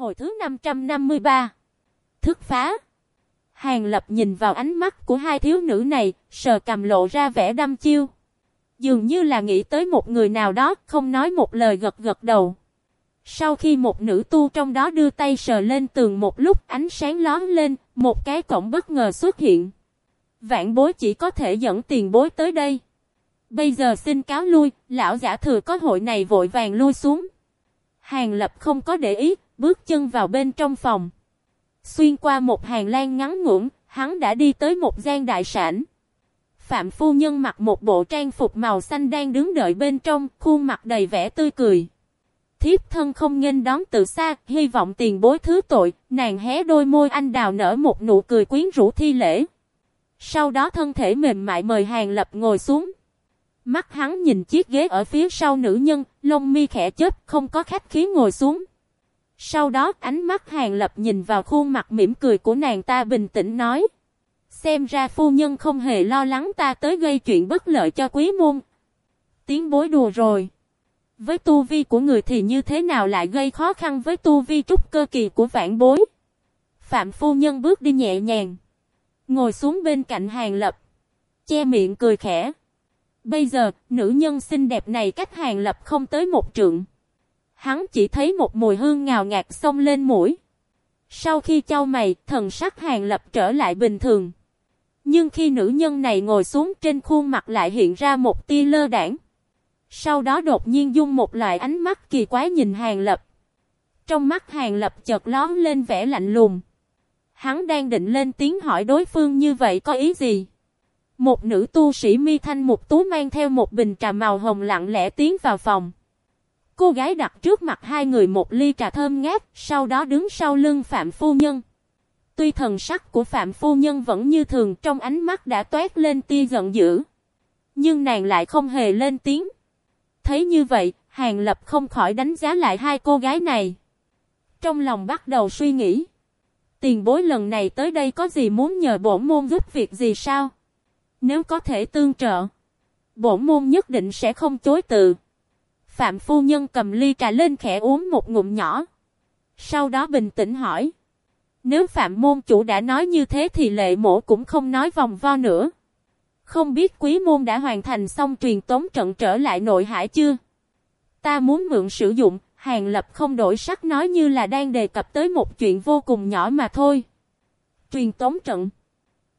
Hồi thứ 553 Thức phá Hàng lập nhìn vào ánh mắt của hai thiếu nữ này, sờ cầm lộ ra vẻ đăm chiêu. Dường như là nghĩ tới một người nào đó, không nói một lời gật gật đầu. Sau khi một nữ tu trong đó đưa tay sờ lên tường một lúc ánh sáng lón lên, một cái cổng bất ngờ xuất hiện. Vạn bối chỉ có thể dẫn tiền bối tới đây. Bây giờ xin cáo lui, lão giả thừa có hội này vội vàng lui xuống. Hàng lập không có để ý, bước chân vào bên trong phòng. Xuyên qua một hàng lan ngắn ngủn, hắn đã đi tới một gian đại sản. Phạm phu nhân mặc một bộ trang phục màu xanh đang đứng đợi bên trong, khuôn mặt đầy vẻ tươi cười. Thiếp thân không nghênh đón từ xa, hy vọng tiền bối thứ tội, nàng hé đôi môi anh đào nở một nụ cười quyến rũ thi lễ. Sau đó thân thể mềm mại mời Hàng Lập ngồi xuống. Mắt hắn nhìn chiếc ghế ở phía sau nữ nhân, lông mi khẽ chớp, không có khách khí ngồi xuống. Sau đó ánh mắt Hàng Lập nhìn vào khuôn mặt mỉm cười của nàng ta bình tĩnh nói. Xem ra phu nhân không hề lo lắng ta tới gây chuyện bất lợi cho quý môn. Tiếng bối đùa rồi. Với tu vi của người thì như thế nào lại gây khó khăn với tu vi trúc cơ kỳ của vãn bối. Phạm phu nhân bước đi nhẹ nhàng. Ngồi xuống bên cạnh hàng lập. Che miệng cười khẽ. Bây giờ, nữ nhân xinh đẹp này cách hàng lập không tới một trượng. Hắn chỉ thấy một mùi hương ngào ngạt xông lên mũi. Sau khi trao mày, thần sắc hàng lập trở lại bình thường. Nhưng khi nữ nhân này ngồi xuống trên khuôn mặt lại hiện ra một tia lơ đảng. Sau đó đột nhiên dung một loại ánh mắt kỳ quái nhìn hàng lập. Trong mắt hàng lập chợt lón lên vẻ lạnh lùng. Hắn đang định lên tiếng hỏi đối phương như vậy có ý gì? Một nữ tu sĩ mi thanh một tú mang theo một bình trà màu hồng lặng lẽ tiến vào phòng. Cô gái đặt trước mặt hai người một ly trà thơm ngát, sau đó đứng sau lưng Phạm Phu Nhân. Tuy thần sắc của Phạm Phu Nhân vẫn như thường trong ánh mắt đã toát lên tia giận dữ. Nhưng nàng lại không hề lên tiếng. Thấy như vậy, Hàng Lập không khỏi đánh giá lại hai cô gái này. Trong lòng bắt đầu suy nghĩ. Tiền bối lần này tới đây có gì muốn nhờ bổn môn giúp việc gì sao? Nếu có thể tương trợ, bổn môn nhất định sẽ không chối từ. Phạm phu nhân cầm ly trà lên khẽ uống một ngụm nhỏ. Sau đó bình tĩnh hỏi. Nếu phạm môn chủ đã nói như thế thì lệ mổ cũng không nói vòng vo nữa. Không biết quý môn đã hoàn thành xong truyền tống trận trở lại nội hải chưa? Ta muốn mượn sử dụng, hàng lập không đổi sắc nói như là đang đề cập tới một chuyện vô cùng nhỏ mà thôi. Truyền tống trận.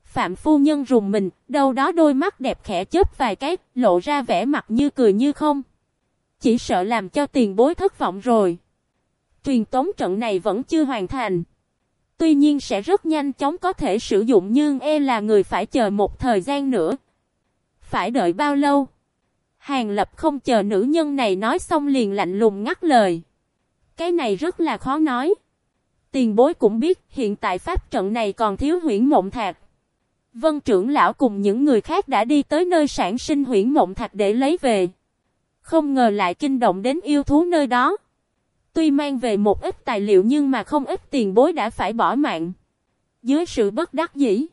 Phạm phu nhân rùng mình, đâu đó đôi mắt đẹp khẽ chớp vài cái, lộ ra vẻ mặt như cười như không. Chỉ sợ làm cho tiền bối thất vọng rồi. Truyền tống trận này vẫn chưa hoàn thành. Tuy nhiên sẽ rất nhanh chóng có thể sử dụng nhưng e là người phải chờ một thời gian nữa. Phải đợi bao lâu? Hàng lập không chờ nữ nhân này nói xong liền lạnh lùng ngắt lời. Cái này rất là khó nói. Tiền bối cũng biết hiện tại pháp trận này còn thiếu huyển mộng thạch. Vân trưởng lão cùng những người khác đã đi tới nơi sản sinh huyển mộng thạch để lấy về. Không ngờ lại kinh động đến yêu thú nơi đó. Tuy mang về một ít tài liệu nhưng mà không ít tiền bối đã phải bỏ mạng. Dưới sự bất đắc dĩ,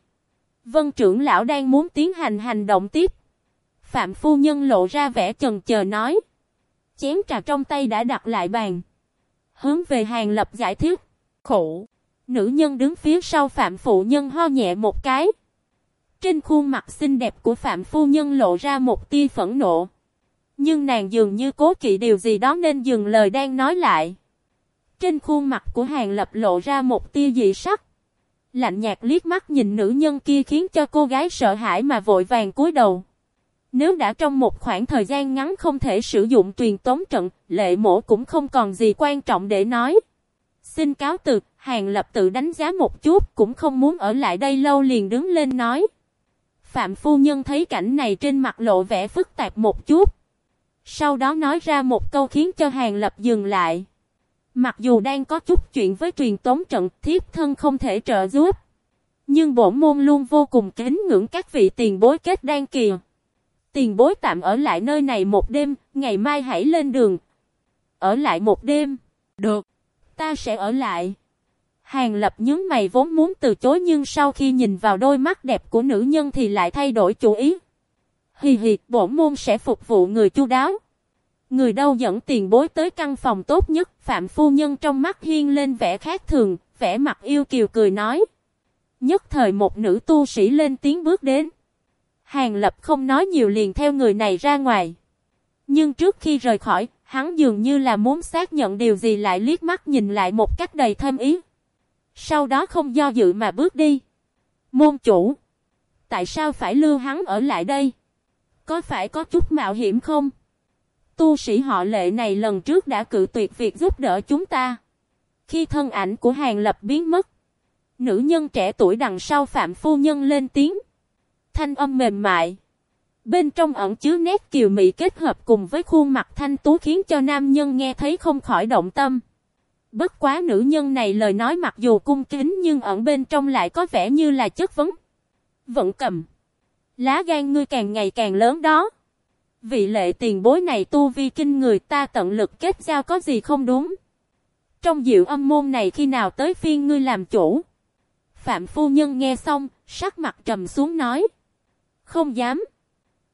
Vân trưởng lão đang muốn tiến hành hành động tiếp. Phạm phu nhân lộ ra vẻ chần chờ nói. Chén trà trong tay đã đặt lại bàn. Hướng về hàng lập giải thích. Khổ. Nữ nhân đứng phía sau phạm phụ nhân ho nhẹ một cái. Trên khuôn mặt xinh đẹp của phạm phu nhân lộ ra một tia phẫn nộ. Nhưng nàng dường như cố kỵ điều gì đó nên dừng lời đang nói lại. Trên khuôn mặt của hàng lập lộ ra một tia dị sắc. Lạnh nhạt liếc mắt nhìn nữ nhân kia khiến cho cô gái sợ hãi mà vội vàng cúi đầu. Nếu đã trong một khoảng thời gian ngắn không thể sử dụng truyền tống trận, lệ mổ cũng không còn gì quan trọng để nói. Xin cáo từ, hàng lập tự đánh giá một chút, cũng không muốn ở lại đây lâu liền đứng lên nói. Phạm phu nhân thấy cảnh này trên mặt lộ vẻ phức tạp một chút. Sau đó nói ra một câu khiến cho hàng lập dừng lại. Mặc dù đang có chút chuyện với truyền tống trận thiếp thân không thể trợ giúp. Nhưng bổn môn luôn vô cùng kính ngưỡng các vị tiền bối kết đan kìa. Tiền bối tạm ở lại nơi này một đêm, ngày mai hãy lên đường. Ở lại một đêm. Được. Ta sẽ ở lại. Hàng lập nhướng mày vốn muốn từ chối nhưng sau khi nhìn vào đôi mắt đẹp của nữ nhân thì lại thay đổi chủ ý. Hì hì, bổn môn sẽ phục vụ người chu đáo. Người đâu dẫn tiền bối tới căn phòng tốt nhất, Phạm Phu Nhân trong mắt hiên lên vẻ khác thường, vẻ mặt yêu kiều cười nói. Nhất thời một nữ tu sĩ lên tiếng bước đến. Hàng Lập không nói nhiều liền theo người này ra ngoài. Nhưng trước khi rời khỏi, hắn dường như là muốn xác nhận điều gì lại liếc mắt nhìn lại một cách đầy thêm ý. Sau đó không do dự mà bước đi. Môn chủ. Tại sao phải lưu hắn ở lại đây? Có phải có chút mạo hiểm không? Tu sĩ họ lệ này lần trước đã cự tuyệt việc giúp đỡ chúng ta. Khi thân ảnh của Hàng Lập biến mất, nữ nhân trẻ tuổi đằng sau Phạm Phu Nhân lên tiếng. Thanh âm mềm mại. Bên trong ẩn chứa nét kiều mị kết hợp cùng với khuôn mặt thanh tú khiến cho nam nhân nghe thấy không khỏi động tâm. Bất quá nữ nhân này lời nói mặc dù cung kính nhưng ẩn bên trong lại có vẻ như là chất vấn. Vẫn cầm. Lá gan ngươi càng ngày càng lớn đó. Vị lệ tiền bối này tu vi kinh người ta tận lực kết giao có gì không đúng. Trong diệu âm môn này khi nào tới phiên ngươi làm chủ. Phạm phu nhân nghe xong, sắc mặt trầm xuống nói. Không dám.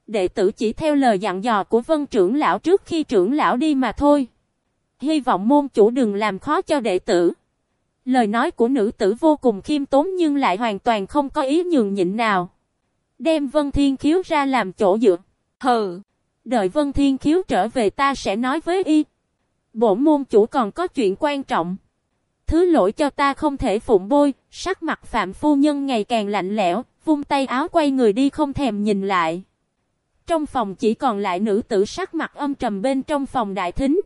Đệ tử chỉ theo lời dặn dò của vân trưởng lão trước khi trưởng lão đi mà thôi. Hy vọng môn chủ đừng làm khó cho đệ tử. Lời nói của nữ tử vô cùng khiêm tốn nhưng lại hoàn toàn không có ý nhường nhịn nào. Đem Vân Thiên Khiếu ra làm chỗ dựa. Hừ, đợi Vân Thiên Khiếu trở về ta sẽ nói với y. Bổn môn chủ còn có chuyện quan trọng. Thứ lỗi cho ta không thể phụng bôi, sắc mặt Phạm Phu Nhân ngày càng lạnh lẽo, vung tay áo quay người đi không thèm nhìn lại. Trong phòng chỉ còn lại nữ tử sắc mặt âm trầm bên trong phòng đại thính.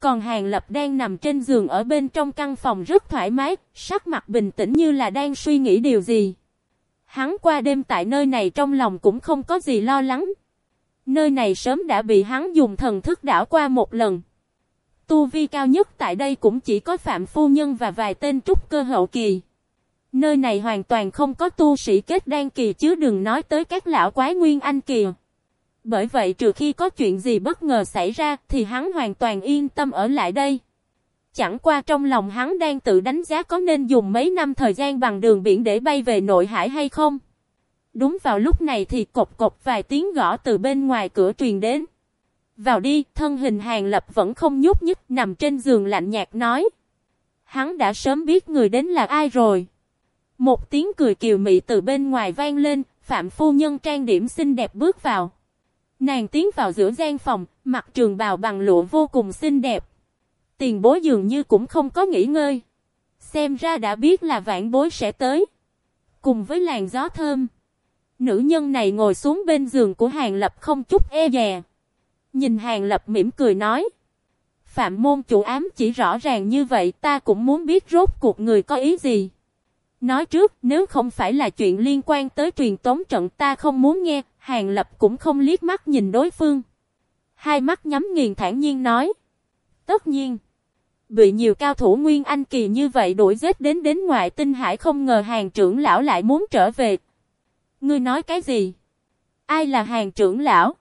Còn Hàng Lập đang nằm trên giường ở bên trong căn phòng rất thoải mái, sắc mặt bình tĩnh như là đang suy nghĩ điều gì. Hắn qua đêm tại nơi này trong lòng cũng không có gì lo lắng. Nơi này sớm đã bị hắn dùng thần thức đảo qua một lần. Tu vi cao nhất tại đây cũng chỉ có Phạm Phu Nhân và vài tên trúc cơ hậu kỳ. Nơi này hoàn toàn không có tu sĩ kết đan kỳ chứ đừng nói tới các lão quái nguyên anh kỳ. Bởi vậy trừ khi có chuyện gì bất ngờ xảy ra thì hắn hoàn toàn yên tâm ở lại đây. Chẳng qua trong lòng hắn đang tự đánh giá có nên dùng mấy năm thời gian bằng đường biển để bay về nội hải hay không. Đúng vào lúc này thì cột cột vài tiếng gõ từ bên ngoài cửa truyền đến. Vào đi, thân hình hàng lập vẫn không nhúc nhích nằm trên giường lạnh nhạt nói. Hắn đã sớm biết người đến là ai rồi. Một tiếng cười kiều mị từ bên ngoài vang lên, Phạm Phu Nhân trang điểm xinh đẹp bước vào. Nàng tiến vào giữa gian phòng, mặc trường bào bằng lụa vô cùng xinh đẹp. Tiền bối dường như cũng không có nghỉ ngơi. Xem ra đã biết là vạn bối sẽ tới. Cùng với làn gió thơm. Nữ nhân này ngồi xuống bên giường của Hàng Lập không chút e dè. Nhìn Hàng Lập mỉm cười nói. Phạm môn chủ ám chỉ rõ ràng như vậy ta cũng muốn biết rốt cuộc người có ý gì. Nói trước nếu không phải là chuyện liên quan tới truyền tống trận ta không muốn nghe, Hàng Lập cũng không liếc mắt nhìn đối phương. Hai mắt nhắm nghiền thản nhiên nói. Tất nhiên. Bị nhiều cao thủ Nguyên Anh kỳ như vậy đuổi giết đến đến ngoại tinh hải không ngờ hàng trưởng lão lại muốn trở về. Ngươi nói cái gì? Ai là hàng trưởng lão?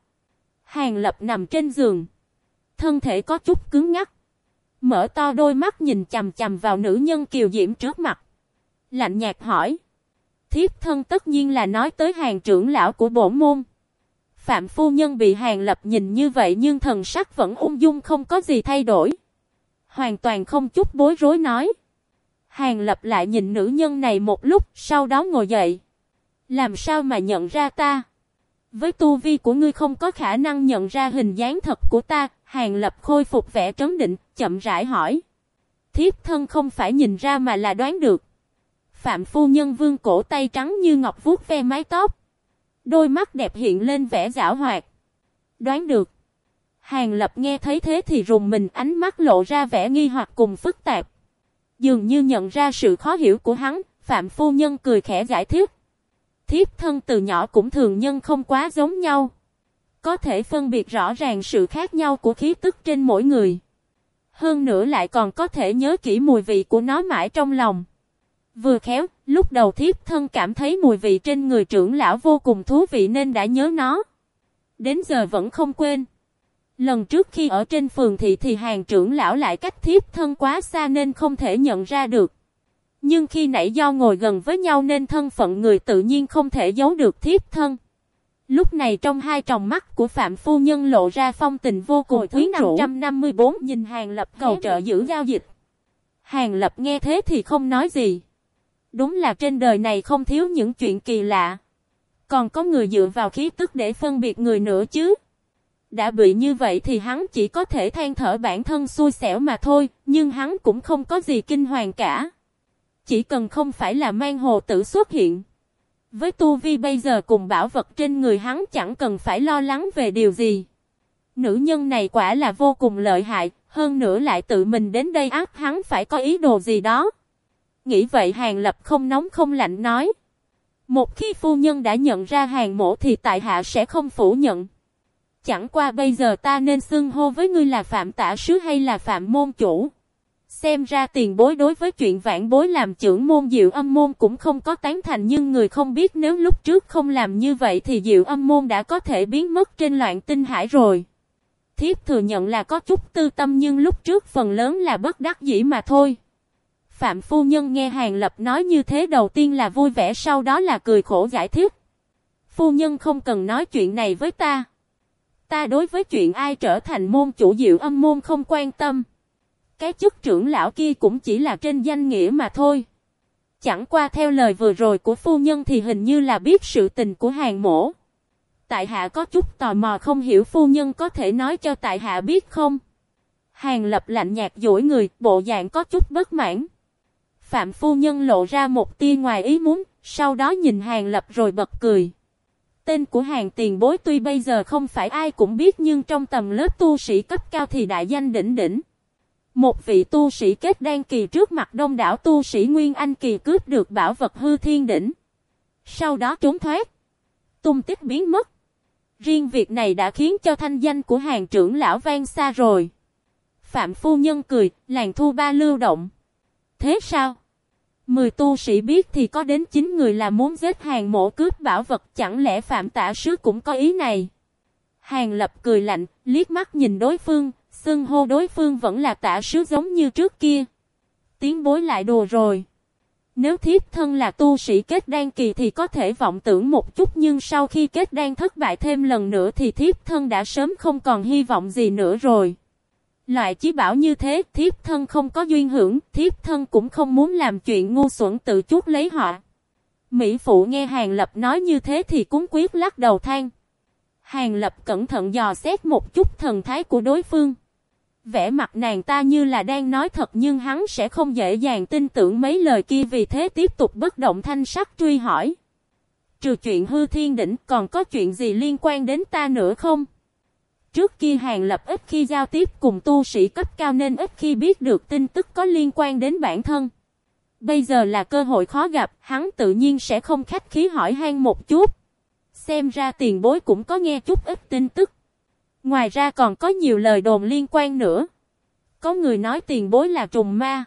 Hàng lập nằm trên giường. Thân thể có chút cứng ngắc. Mở to đôi mắt nhìn chầm chầm vào nữ nhân kiều diễm trước mặt. Lạnh nhạt hỏi. Thiếp thân tất nhiên là nói tới hàng trưởng lão của bổ môn. Phạm phu nhân bị hàng lập nhìn như vậy nhưng thần sắc vẫn ung dung không có gì thay đổi. Hoàn toàn không chút bối rối nói. Hàng lập lại nhìn nữ nhân này một lúc, sau đó ngồi dậy. Làm sao mà nhận ra ta? Với tu vi của ngươi không có khả năng nhận ra hình dáng thật của ta, hàng lập khôi phục vẻ trấn định, chậm rãi hỏi. Thiếp thân không phải nhìn ra mà là đoán được. Phạm phu nhân vương cổ tay trắng như ngọc vuốt ve mái tóc. Đôi mắt đẹp hiện lên vẻ giả hoạt. Đoán được. Hàng Lập nghe thấy thế thì rùng mình ánh mắt lộ ra vẻ nghi hoặc cùng phức tạp. Dường như nhận ra sự khó hiểu của hắn, Phạm Phu Nhân cười khẽ giải thích. Thiếp thân từ nhỏ cũng thường nhân không quá giống nhau. Có thể phân biệt rõ ràng sự khác nhau của khí tức trên mỗi người. Hơn nữa lại còn có thể nhớ kỹ mùi vị của nó mãi trong lòng. Vừa khéo, lúc đầu thiếp thân cảm thấy mùi vị trên người trưởng lão vô cùng thú vị nên đã nhớ nó. Đến giờ vẫn không quên. Lần trước khi ở trên phường thị thì hàng trưởng lão lại cách thiếp thân quá xa nên không thể nhận ra được. Nhưng khi nãy do ngồi gần với nhau nên thân phận người tự nhiên không thể giấu được thiếp thân. Lúc này trong hai tròng mắt của Phạm Phu Nhân lộ ra phong tình vô cùng rũ. 554 nhìn Hàng Lập cầu trợ giữ giao dịch. Hàng Lập nghe thế thì không nói gì. Đúng là trên đời này không thiếu những chuyện kỳ lạ. Còn có người dựa vào khí tức để phân biệt người nữa chứ. Đã bị như vậy thì hắn chỉ có thể than thở bản thân xui xẻo mà thôi, nhưng hắn cũng không có gì kinh hoàng cả. Chỉ cần không phải là mang hồ tử xuất hiện. Với tu vi bây giờ cùng bảo vật trên người hắn chẳng cần phải lo lắng về điều gì. Nữ nhân này quả là vô cùng lợi hại, hơn nữa lại tự mình đến đây ác hắn phải có ý đồ gì đó. Nghĩ vậy hàng lập không nóng không lạnh nói. Một khi phu nhân đã nhận ra hàng mổ thì tại hạ sẽ không phủ nhận. Chẳng qua bây giờ ta nên xưng hô với ngươi là phạm tả sứ hay là phạm môn chủ. Xem ra tiền bối đối với chuyện vãn bối làm trưởng môn diệu âm môn cũng không có tán thành, nhưng người không biết nếu lúc trước không làm như vậy thì diệu âm môn đã có thể biến mất trên loạn tinh hải rồi. Thiếp thừa nhận là có chút tư tâm, nhưng lúc trước phần lớn là bất đắc dĩ mà thôi. Phạm phu nhân nghe Hàng Lập nói như thế đầu tiên là vui vẻ, sau đó là cười khổ giải thích. Phu nhân không cần nói chuyện này với ta. Ta đối với chuyện ai trở thành môn chủ diệu âm môn không quan tâm. Cái chức trưởng lão kia cũng chỉ là trên danh nghĩa mà thôi. Chẳng qua theo lời vừa rồi của phu nhân thì hình như là biết sự tình của hàng mổ. Tại hạ có chút tò mò không hiểu phu nhân có thể nói cho tại hạ biết không? Hàng lập lạnh nhạt dỗi người, bộ dạng có chút bất mãn. Phạm phu nhân lộ ra một tia ngoài ý muốn, sau đó nhìn hàng lập rồi bật cười. Tên của hàng tiền bối tuy bây giờ không phải ai cũng biết nhưng trong tầm lớp tu sĩ cấp cao thì đại danh đỉnh đỉnh. Một vị tu sĩ kết đan kỳ trước mặt đông đảo tu sĩ Nguyên Anh kỳ cướp được bảo vật hư thiên đỉnh. Sau đó trốn thoát. Tung tích biến mất. Riêng việc này đã khiến cho thanh danh của hàng trưởng lão vang xa rồi. Phạm phu nhân cười, làng thu ba lưu động. Thế sao? Mười tu sĩ biết thì có đến 9 người là muốn giết hàng mộ cướp bảo vật chẳng lẽ phạm tả sứ cũng có ý này. Hàng lập cười lạnh, liếc mắt nhìn đối phương, xưng hô đối phương vẫn là tả sứ giống như trước kia. Tiếng bối lại đồ rồi. Nếu thiếp thân là tu sĩ kết đan kỳ thì có thể vọng tưởng một chút nhưng sau khi kết đan thất bại thêm lần nữa thì thiếp thân đã sớm không còn hy vọng gì nữa rồi. Loại chí bảo như thế, thiếp thân không có duyên hưởng, thiếp thân cũng không muốn làm chuyện ngu xuẩn tự chút lấy họ. Mỹ phụ nghe Hàng Lập nói như thế thì cúng quyết lắc đầu than. Hàng Lập cẩn thận dò xét một chút thần thái của đối phương. Vẽ mặt nàng ta như là đang nói thật nhưng hắn sẽ không dễ dàng tin tưởng mấy lời kia vì thế tiếp tục bất động thanh sắc truy hỏi. Trừ chuyện hư thiên đỉnh còn có chuyện gì liên quan đến ta nữa không? Trước kia Hàng Lập ít khi giao tiếp cùng tu sĩ cấp cao nên ít khi biết được tin tức có liên quan đến bản thân. Bây giờ là cơ hội khó gặp, hắn tự nhiên sẽ không khách khí hỏi han một chút. Xem ra tiền bối cũng có nghe chút ít tin tức. Ngoài ra còn có nhiều lời đồn liên quan nữa. Có người nói tiền bối là trùng ma.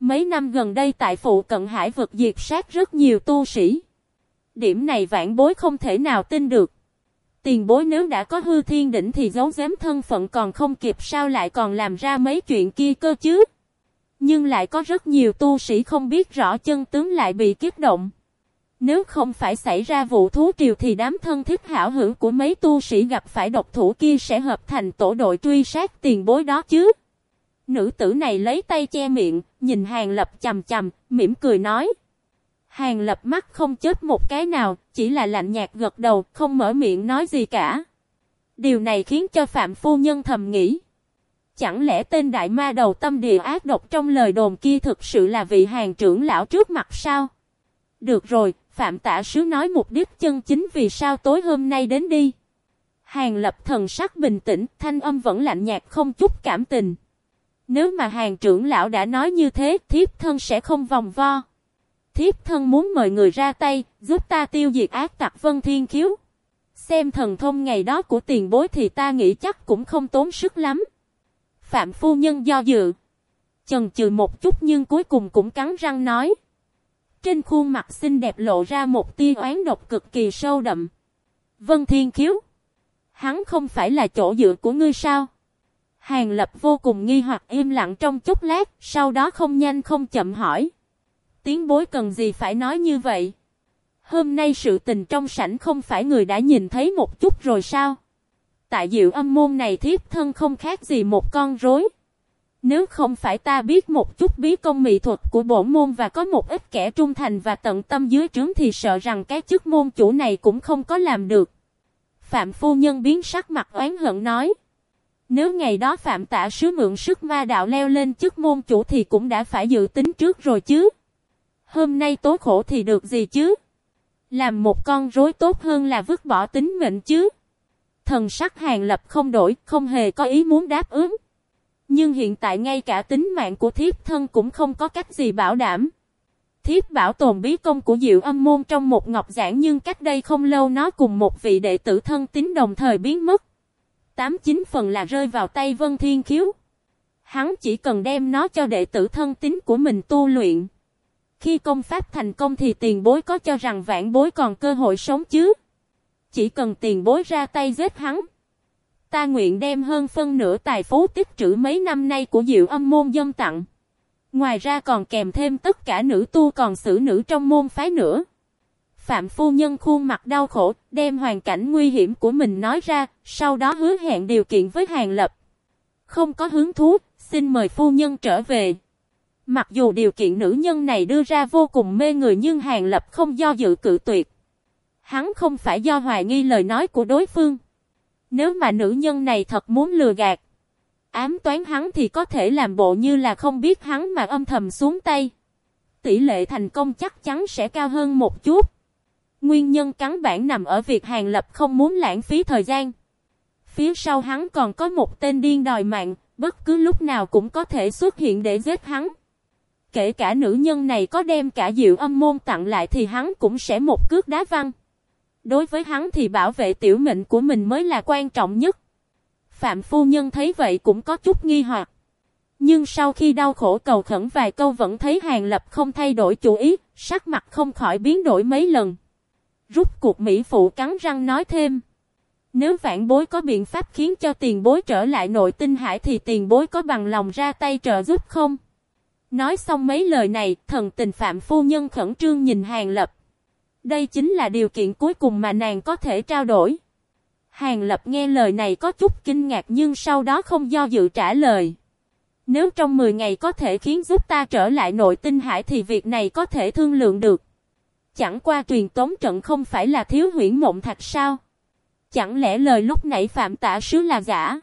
Mấy năm gần đây tại phụ cận hải vực diệt sát rất nhiều tu sĩ. Điểm này vãn bối không thể nào tin được. Tiền bối nếu đã có hư thiên đỉnh thì giấu giếm thân phận còn không kịp sao lại còn làm ra mấy chuyện kia cơ chứ. Nhưng lại có rất nhiều tu sĩ không biết rõ chân tướng lại bị kiếp động. Nếu không phải xảy ra vụ thú triều thì đám thân thiết hảo hữu của mấy tu sĩ gặp phải độc thủ kia sẽ hợp thành tổ đội truy sát tiền bối đó chứ. Nữ tử này lấy tay che miệng, nhìn hàng lập chầm chầm, mỉm cười nói. Hàng lập mắt không chết một cái nào, chỉ là lạnh nhạt gật đầu, không mở miệng nói gì cả. Điều này khiến cho Phạm Phu Nhân thầm nghĩ. Chẳng lẽ tên đại ma đầu tâm địa ác độc trong lời đồn kia thực sự là vị hàng trưởng lão trước mặt sao? Được rồi, Phạm Tả Sứ nói mục đích chân chính vì sao tối hôm nay đến đi. Hàng lập thần sắc bình tĩnh, thanh âm vẫn lạnh nhạt không chút cảm tình. Nếu mà hàng trưởng lão đã nói như thế, thiếp thân sẽ không vòng vo. Thiếp thân muốn mời người ra tay, giúp ta tiêu diệt ác tặc Vân Thiên Khiếu. Xem thần thông ngày đó của tiền bối thì ta nghĩ chắc cũng không tốn sức lắm. Phạm phu nhân do dự. Chần chừ một chút nhưng cuối cùng cũng cắn răng nói. Trên khuôn mặt xinh đẹp lộ ra một tia oán độc cực kỳ sâu đậm. Vân Thiên Khiếu. Hắn không phải là chỗ dựa của ngươi sao? Hàng lập vô cùng nghi hoặc im lặng trong chốc lát, sau đó không nhanh không chậm hỏi. Tiếng bối cần gì phải nói như vậy? Hôm nay sự tình trong sảnh không phải người đã nhìn thấy một chút rồi sao? Tại diệu âm môn này thiếp thân không khác gì một con rối. Nếu không phải ta biết một chút bí công mỹ thuật của bổn môn và có một ít kẻ trung thành và tận tâm dưới trướng thì sợ rằng cái chức môn chủ này cũng không có làm được. Phạm phu nhân biến sắc mặt oán hận nói. Nếu ngày đó Phạm tả sứ mượn sức ma đạo leo lên chức môn chủ thì cũng đã phải dự tính trước rồi chứ. Hôm nay tố khổ thì được gì chứ? Làm một con rối tốt hơn là vứt bỏ tính mệnh chứ. Thần sắc hàng lập không đổi, không hề có ý muốn đáp ứng. Nhưng hiện tại ngay cả tính mạng của thiếp thân cũng không có cách gì bảo đảm. Thiếp bảo tồn bí công của Diệu Âm Môn trong một ngọc giảng nhưng cách đây không lâu nó cùng một vị đệ tử thân tín đồng thời biến mất. Tám chín phần là rơi vào tay Vân Thiên Khiếu. Hắn chỉ cần đem nó cho đệ tử thân tín của mình tu luyện. Khi công pháp thành công thì tiền bối có cho rằng vạn bối còn cơ hội sống chứ? Chỉ cần tiền bối ra tay giết hắn. Ta nguyện đem hơn phân nửa tài phú tích trữ mấy năm nay của Diệu Âm môn dân tặng. Ngoài ra còn kèm thêm tất cả nữ tu còn xử nữ trong môn phái nữa. Phạm phu nhân khuôn mặt đau khổ, đem hoàn cảnh nguy hiểm của mình nói ra, sau đó hứa hẹn điều kiện với Hàng Lập. Không có hứng thú, xin mời phu nhân trở về. Mặc dù điều kiện nữ nhân này đưa ra vô cùng mê người nhưng Hàng Lập không do dự cự tuyệt. Hắn không phải do hoài nghi lời nói của đối phương. Nếu mà nữ nhân này thật muốn lừa gạt, ám toán hắn thì có thể làm bộ như là không biết hắn mà âm thầm xuống tay. Tỷ lệ thành công chắc chắn sẽ cao hơn một chút. Nguyên nhân cắn bản nằm ở việc Hàng Lập không muốn lãng phí thời gian. Phía sau hắn còn có một tên điên đòi mạng, bất cứ lúc nào cũng có thể xuất hiện để giết hắn. Kể cả nữ nhân này có đem cả diệu âm môn tặng lại thì hắn cũng sẽ một cước đá văng. Đối với hắn thì bảo vệ tiểu mệnh của mình mới là quan trọng nhất. Phạm phu nhân thấy vậy cũng có chút nghi hoặc. Nhưng sau khi đau khổ cầu khẩn vài câu vẫn thấy Hàng Lập không thay đổi chủ ý, sắc mặt không khỏi biến đổi mấy lần. Rút cuộc Mỹ Phụ cắn răng nói thêm. Nếu vạn bối có biện pháp khiến cho tiền bối trở lại nội tinh hải thì tiền bối có bằng lòng ra tay trợ giúp không? Nói xong mấy lời này, thần tình Phạm Phu Nhân khẩn trương nhìn Hàng Lập. Đây chính là điều kiện cuối cùng mà nàng có thể trao đổi. Hàng Lập nghe lời này có chút kinh ngạc nhưng sau đó không do dự trả lời. Nếu trong 10 ngày có thể khiến giúp ta trở lại nội tinh hải thì việc này có thể thương lượng được. Chẳng qua truyền tống trận không phải là thiếu huyễn mộng thạch sao? Chẳng lẽ lời lúc nãy phạm tả sứ là giả?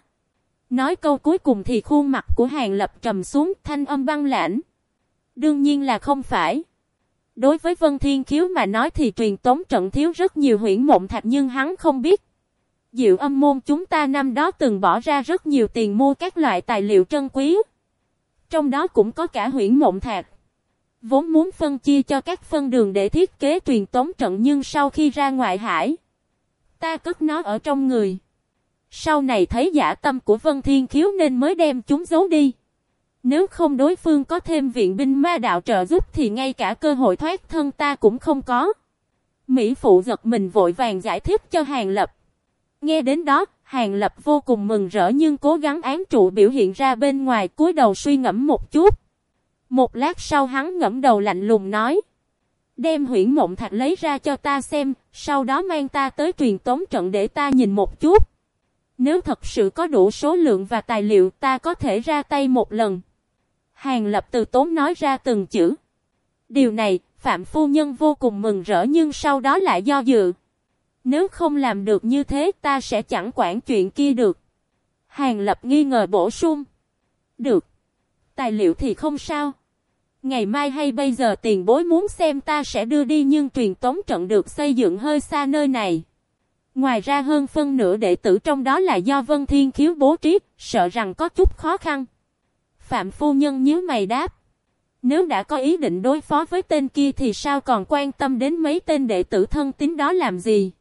Nói câu cuối cùng thì khuôn mặt của Hàng Lập trầm xuống, thanh âm băng lãnh. Đương nhiên là không phải. Đối với Vân Thiên Khiếu mà nói thì truyền tống trận thiếu rất nhiều huyễn mộng thạch nhưng hắn không biết. Diệu âm môn chúng ta năm đó từng bỏ ra rất nhiều tiền mua các loại tài liệu trân quý. Trong đó cũng có cả huyễn mộng thạch. Vốn muốn phân chia cho các phân đường để thiết kế truyền tống trận nhưng sau khi ra ngoại hải. Ta cất nó ở trong người. Sau này thấy giả tâm của Vân Thiên Khiếu nên mới đem chúng giấu đi. Nếu không đối phương có thêm viện binh ma đạo trợ giúp thì ngay cả cơ hội thoát thân ta cũng không có. Mỹ Phụ giật mình vội vàng giải thích cho Hàng Lập. Nghe đến đó, Hàng Lập vô cùng mừng rỡ nhưng cố gắng án trụ biểu hiện ra bên ngoài cúi đầu suy ngẫm một chút. Một lát sau hắn ngẫm đầu lạnh lùng nói. Đem huyễn mộng thạch lấy ra cho ta xem, sau đó mang ta tới truyền tống trận để ta nhìn một chút. Nếu thật sự có đủ số lượng và tài liệu ta có thể ra tay một lần. Hàng lập từ tốn nói ra từng chữ. Điều này, Phạm Phu Nhân vô cùng mừng rỡ nhưng sau đó lại do dự. Nếu không làm được như thế ta sẽ chẳng quản chuyện kia được. Hàng lập nghi ngờ bổ sung. Được. Tài liệu thì không sao. Ngày mai hay bây giờ tiền bối muốn xem ta sẽ đưa đi nhưng truyền tống trận được xây dựng hơi xa nơi này. Ngoài ra hơn phân nửa đệ tử trong đó là do Vân Thiên Khiếu bố trí, sợ rằng có chút khó khăn. Phạm Phu Nhân nhíu mày đáp. Nếu đã có ý định đối phó với tên kia thì sao còn quan tâm đến mấy tên đệ tử thân tín đó làm gì?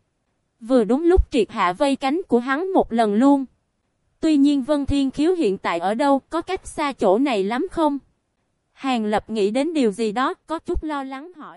Vừa đúng lúc triệt hạ vây cánh của hắn một lần luôn. Tuy nhiên Vân Thiên Khiếu hiện tại ở đâu có cách xa chỗ này lắm không? Hàng Lập nghĩ đến điều gì đó có chút lo lắng hỏi.